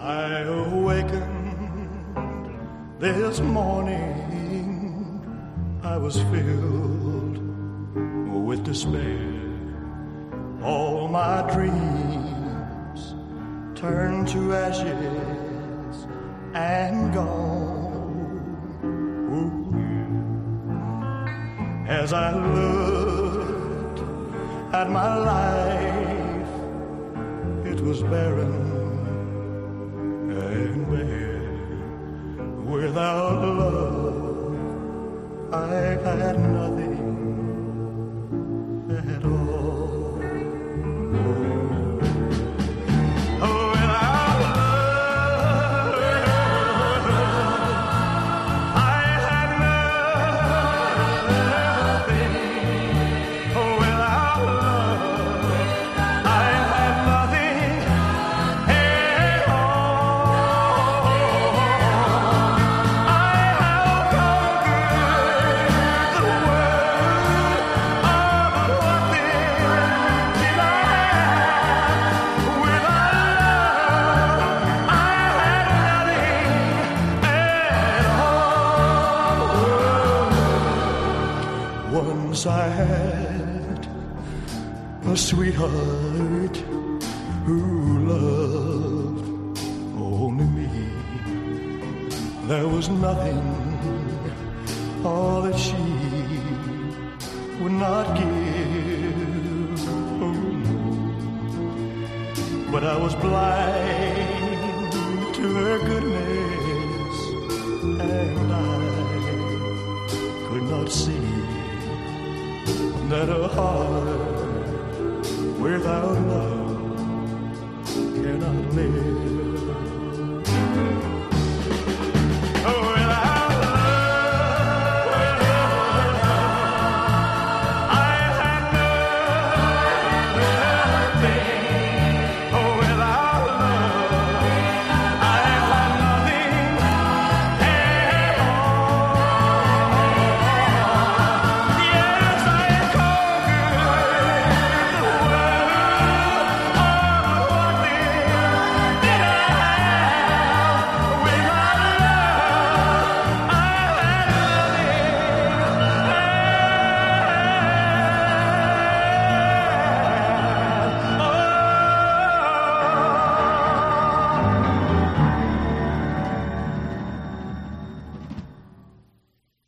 I awakened this morning. I was filled with despair. All my dreams turned to ashes and gone. As I looked at my life, it was barren nothing at all. I had a sweetheart who loved only me. There was nothing, all that she would not give. Oh. But I was blind to her goodness, and I could not see that a heart without love cannot live.